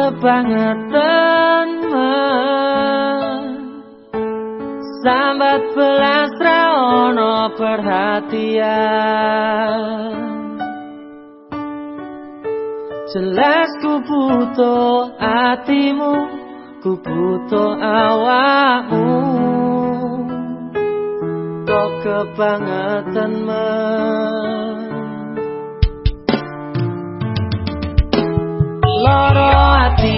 kebangetanmu Sambat belas raono perhatian. Jelas ku butuh hatimu Ku butuh awakmu. Kok kebangetanmu lara.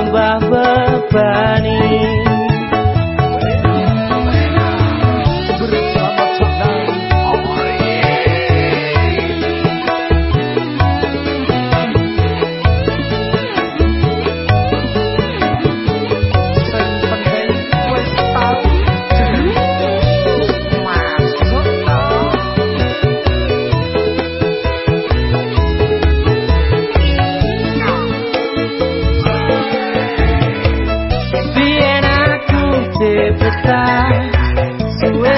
tambah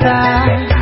time.